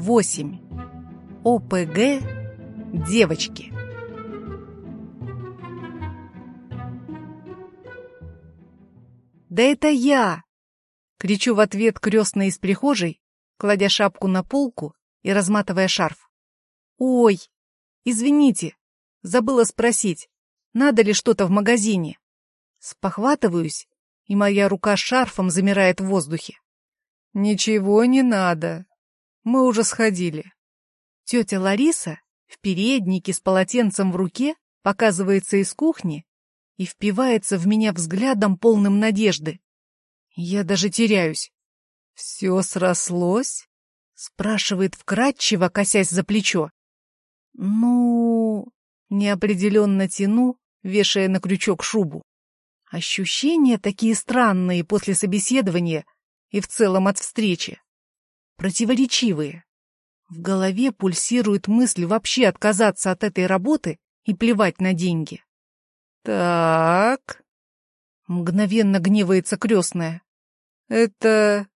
8. ОПГ девочки. «Да это я!» — кричу в ответ крестной из прихожей, кладя шапку на полку и разматывая шарф. «Ой, извините, забыла спросить, надо ли что-то в магазине?» Спохватываюсь, и моя рука с шарфом замирает в воздухе. «Ничего не надо. Мы уже сходили». Тетя Лариса в переднике с полотенцем в руке показывается из кухни и впивается в меня взглядом полным надежды. Я даже теряюсь. «Все срослось?» — спрашивает вкратчиво, косясь за плечо. «Ну...» — неопределенно тяну, вешая на крючок шубу. Ощущения такие странные после собеседования и в целом от встречи. Противоречивые. В голове пульсирует мысль вообще отказаться от этой работы и плевать на деньги. «Так...» — мгновенно гневается крестная. «Это...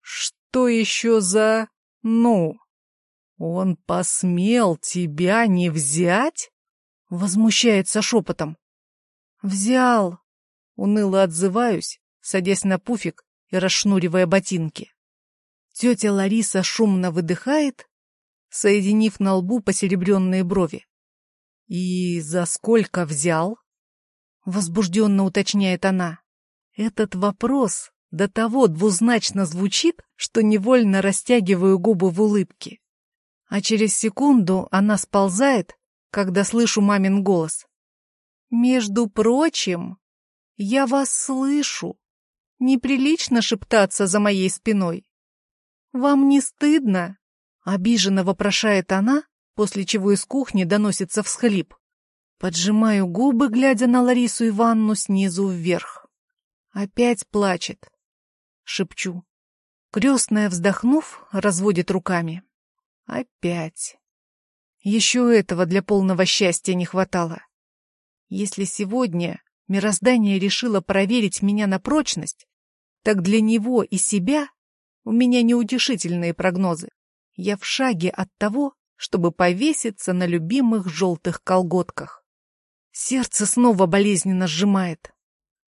что еще за... ну? Он посмел тебя не взять?» Возмущается шепотом. «Взял!» — уныло отзываюсь, садясь на пуфик и расшнуривая ботинки. Тетя Лариса шумно выдыхает, соединив на лбу посеребренные брови. «И за сколько взял?» — возбужденно уточняет она. Этот вопрос до того двузначно звучит, что невольно растягиваю губы в улыбке. А через секунду она сползает, когда слышу мамин голос. «Между прочим, я вас слышу. Неприлично шептаться за моей спиной. Вам не стыдно?» Обиженно вопрошает она, после чего из кухни доносится всхлип. Поджимаю губы, глядя на Ларису Ивановну снизу вверх. Опять плачет. Шепчу. Крестная, вздохнув, разводит руками. Опять. Еще этого для полного счастья не хватало. Если сегодня мироздание решило проверить меня на прочность, так для него и себя у меня неутешительные прогнозы. Я в шаге от того, чтобы повеситься на любимых желтых колготках. Сердце снова болезненно сжимает.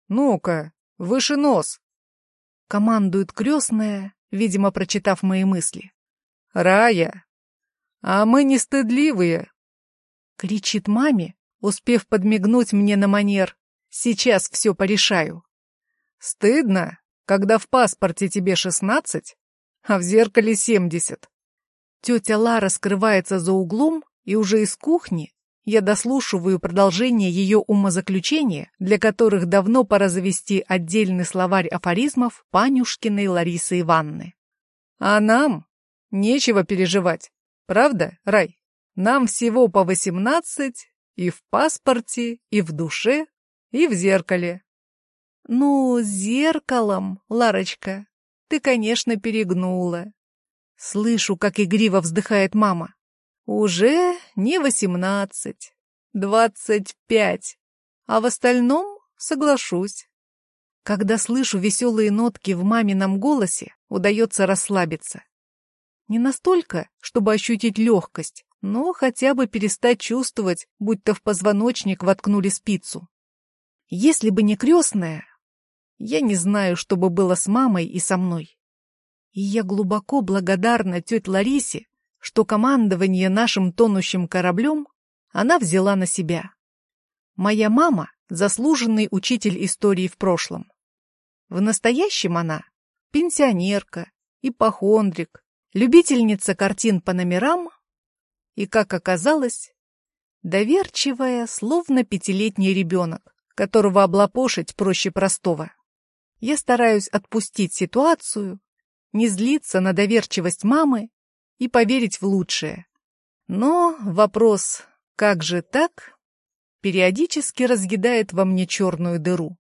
«Ну-ка, выше нос!» Командует крестная, видимо, прочитав мои мысли. «Рая, а мы не стыдливые!» Кричит маме, успев подмигнуть мне на манер. «Сейчас все порешаю!» «Стыдно, когда в паспорте тебе шестнадцать, а в зеркале семьдесят!» Тетя Лара скрывается за углом, и уже из кухни я дослушиваю продолжение ее умозаключения, для которых давно пора завести отдельный словарь афоризмов Панюшкиной Ларисы Ивановны. А нам нечего переживать, правда, Рай? Нам всего по восемнадцать и в паспорте, и в душе, и в зеркале. Ну, зеркалом, Ларочка, ты, конечно, перегнула. Слышу, как игриво вздыхает мама. Уже не восемнадцать, двадцать пять, а в остальном соглашусь. Когда слышу веселые нотки в мамином голосе, удается расслабиться. Не настолько, чтобы ощутить легкость, но хотя бы перестать чувствовать, будто в позвоночник воткнули спицу. Если бы не крестная, я не знаю, что бы было с мамой и со мной. И я глубоко благодарна тете Ларисе что командование нашим тонущим кораблем она взяла на себя. Моя мама — заслуженный учитель истории в прошлом. В настоящем она — пенсионерка, ипохондрик, любительница картин по номерам и, как оказалось, доверчивая, словно пятилетний ребенок, которого облапошить проще простого. Я стараюсь отпустить ситуацию, не злиться на доверчивость мамы и поверить в лучшее. Но вопрос «как же так?» периодически разъедает во мне черную дыру.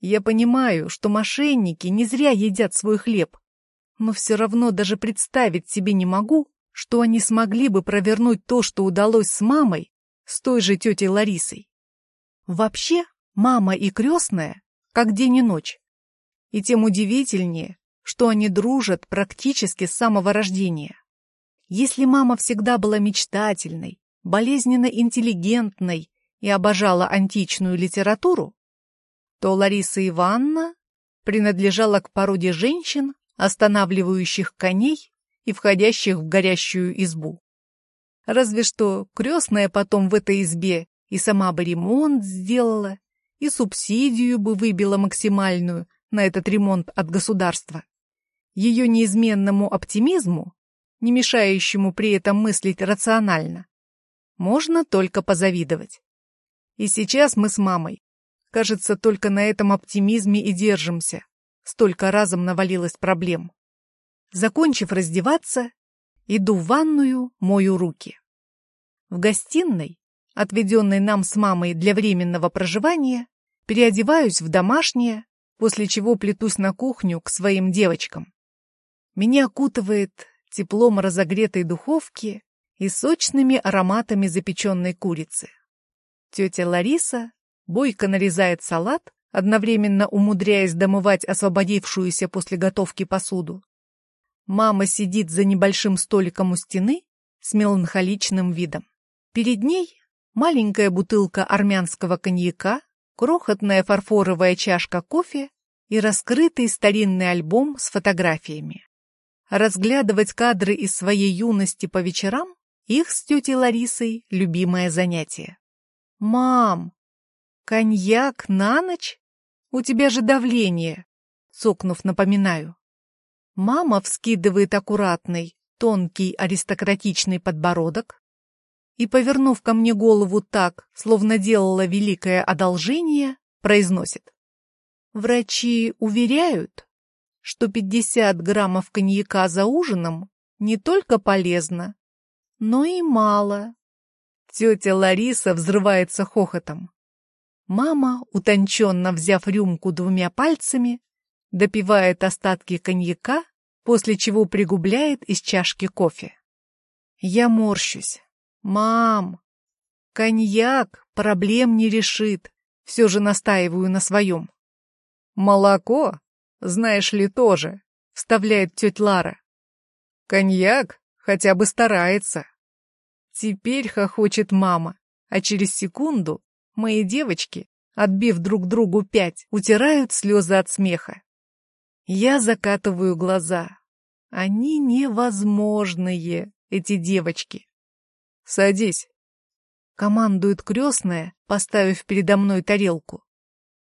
Я понимаю, что мошенники не зря едят свой хлеб, но все равно даже представить себе не могу, что они смогли бы провернуть то, что удалось с мамой, с той же тетей Ларисой. Вообще, мама и крестная, как день и ночь. И тем удивительнее, что они дружат практически с самого рождения. Если мама всегда была мечтательной, болезненно интеллигентной и обожала античную литературу, то Лариса Ивановна принадлежала к породе женщин, останавливающих коней и входящих в горящую избу. Разве что крестная потом в этой избе и сама бы ремонт сделала, и субсидию бы выбила максимальную на этот ремонт от государства. Ее неизменному оптимизму, не мешающему при этом мыслить рационально, можно только позавидовать. И сейчас мы с мамой, кажется, только на этом оптимизме и держимся. Столько разом навалилось проблем. Закончив раздеваться, иду в ванную, мою руки. В гостиной отведенной нам с мамой для временного проживания, переодеваюсь в домашнее, после чего плетусь на кухню к своим девочкам. Меня окутывает теплом разогретой духовки и сочными ароматами запеченной курицы. Тетя Лариса бойко нарезает салат, одновременно умудряясь домывать освободившуюся после готовки посуду. Мама сидит за небольшим столиком у стены с меланхоличным видом. Перед ней маленькая бутылка армянского коньяка, крохотная фарфоровая чашка кофе и раскрытый старинный альбом с фотографиями. Разглядывать кадры из своей юности по вечерам – их с тетей Ларисой любимое занятие. «Мам, коньяк на ночь? У тебя же давление!» – цокнув, напоминаю. Мама вскидывает аккуратный, тонкий аристократичный подбородок, и, повернув ко мне голову так, словно делала великое одолжение, произносит. Врачи уверяют, что 50 граммов коньяка за ужином не только полезно, но и мало. Тетя Лариса взрывается хохотом. Мама, утонченно взяв рюмку двумя пальцами, допивает остатки коньяка, после чего пригубляет из чашки кофе. Я морщусь. «Мам, коньяк проблем не решит», — все же настаиваю на своем. «Молоко, знаешь ли, тоже», — вставляет тетя Лара. «Коньяк хотя бы старается». Теперь хохочет мама, а через секунду мои девочки, отбив друг другу пять, утирают слезы от смеха. Я закатываю глаза. Они невозможные, эти девочки. «Садись», — командует крестная, поставив передо мной тарелку.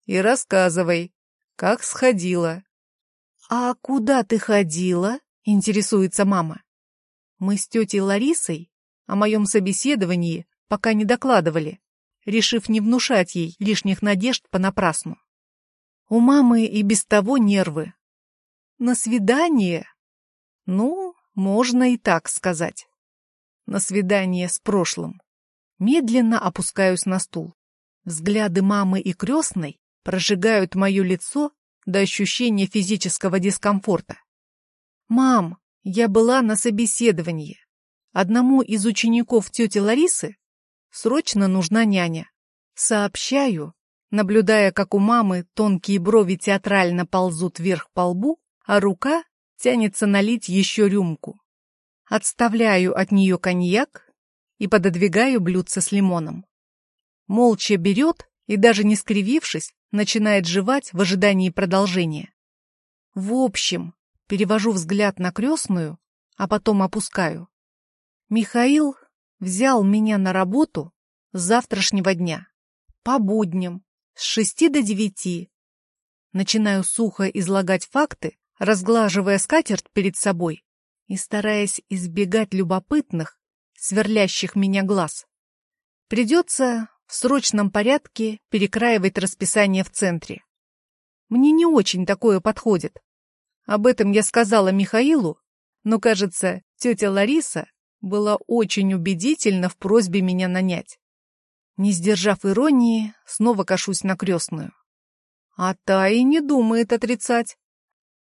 «И рассказывай, как сходила». «А куда ты ходила?» — интересуется мама. Мы с тетей Ларисой о моем собеседовании пока не докладывали, решив не внушать ей лишних надежд понапрасну. У мамы и без того нервы. На свидание? Ну, можно и так сказать на свидание с прошлым. Медленно опускаюсь на стул. Взгляды мамы и крестной прожигают мое лицо до ощущения физического дискомфорта. «Мам, я была на собеседовании. Одному из учеников тети Ларисы срочно нужна няня. Сообщаю, наблюдая, как у мамы тонкие брови театрально ползут вверх по лбу, а рука тянется налить еще рюмку. Отставляю от нее коньяк и пододвигаю блюдце с лимоном. Молча берет и, даже не скривившись, начинает жевать в ожидании продолжения. В общем, перевожу взгляд на крестную, а потом опускаю. Михаил взял меня на работу с завтрашнего дня. По будням, с шести до девяти. Начинаю сухо излагать факты, разглаживая скатерть перед собой и стараясь избегать любопытных, сверлящих меня глаз. Придется в срочном порядке перекраивать расписание в центре. Мне не очень такое подходит. Об этом я сказала Михаилу, но, кажется, тетя Лариса была очень убедительна в просьбе меня нанять. Не сдержав иронии, снова кашусь на крестную. А та и не думает отрицать.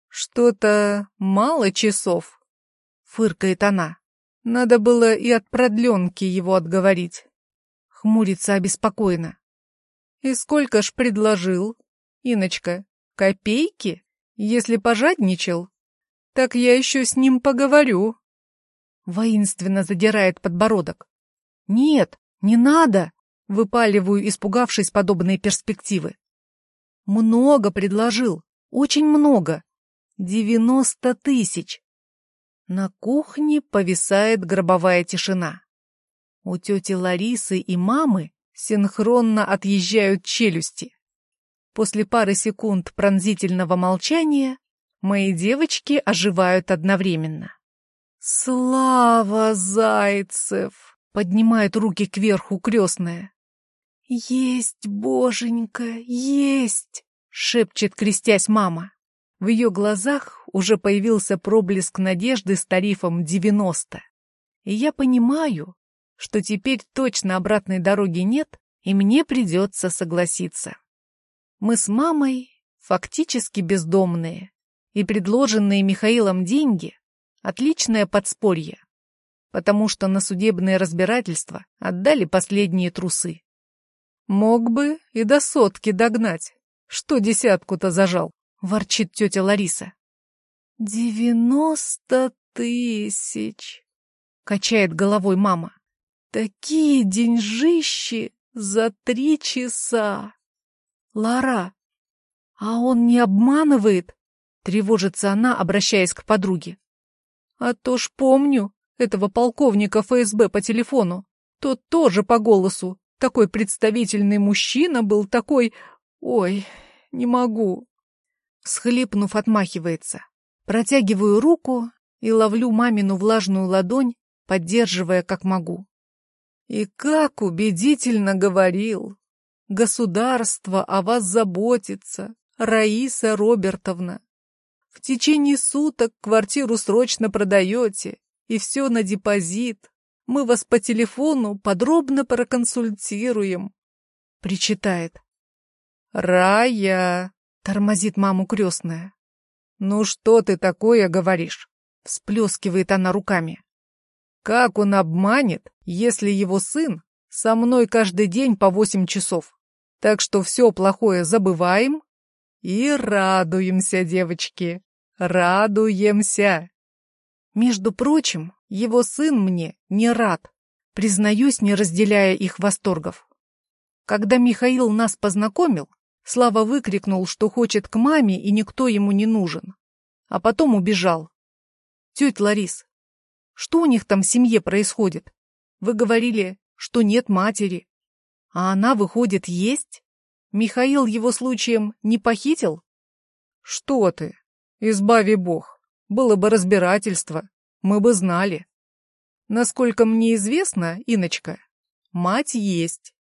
Что-то мало часов фыркает она. Надо было и от продленки его отговорить. Хмурится обеспокоенно. И сколько ж предложил, Иночка? Копейки? Если пожадничал, так я еще с ним поговорю. Воинственно задирает подбородок. Нет, не надо, выпаливаю, испугавшись подобной перспективы. Много предложил, очень много. Девяносто тысяч. На кухне повисает гробовая тишина. У тети Ларисы и мамы синхронно отъезжают челюсти. После пары секунд пронзительного молчания мои девочки оживают одновременно. «Слава, Зайцев!» — поднимает руки кверху крестная. «Есть, боженька, есть!» — шепчет, крестясь мама. В ее глазах уже появился проблеск надежды с тарифом 90. И я понимаю, что теперь точно обратной дороги нет, и мне придется согласиться. Мы с мамой фактически бездомные, и предложенные Михаилом деньги — отличное подспорье, потому что на судебное разбирательство отдали последние трусы. Мог бы и до сотки догнать, что десятку-то зажал. — ворчит тетя Лариса. «Девяносто тысяч!» — качает головой мама. «Такие деньжищи за три часа!» «Лара, а он не обманывает?» — тревожится она, обращаясь к подруге. «А то ж помню этого полковника ФСБ по телефону. Тот тоже по голосу. Такой представительный мужчина был, такой... Ой, не могу, Схлипнув, отмахивается. Протягиваю руку и ловлю мамину влажную ладонь, поддерживая как могу. И как убедительно говорил. Государство о вас заботится, Раиса Робертовна. В течение суток квартиру срочно продаете, и все на депозит. Мы вас по телефону подробно проконсультируем. Причитает. Рая, Тормозит маму крестная. «Ну что ты такое говоришь?» Всплескивает она руками. «Как он обманет, если его сын со мной каждый день по восемь часов? Так что все плохое забываем и радуемся, девочки, радуемся!» Между прочим, его сын мне не рад, признаюсь, не разделяя их восторгов. Когда Михаил нас познакомил, Слава выкрикнул, что хочет к маме, и никто ему не нужен. А потом убежал. Тетя Ларис, что у них там в семье происходит? Вы говорили, что нет матери. А она, выходит, есть? Михаил его случаем не похитил? Что ты? Избави бог. Было бы разбирательство. Мы бы знали. Насколько мне известно, Иночка, мать есть.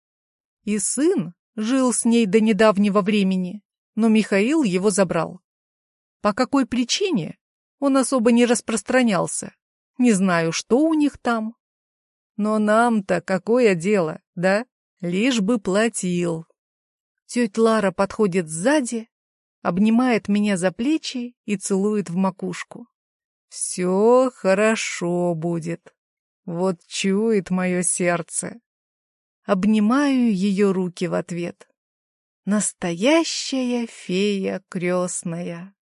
И сын Жил с ней до недавнего времени, но Михаил его забрал. По какой причине? Он особо не распространялся. Не знаю, что у них там. Но нам-то какое дело, да? Лишь бы платил. Тетя Лара подходит сзади, обнимает меня за плечи и целует в макушку. Все хорошо будет. Вот чует мое сердце. Обнимаю ее руки в ответ. Настоящая фея крестная.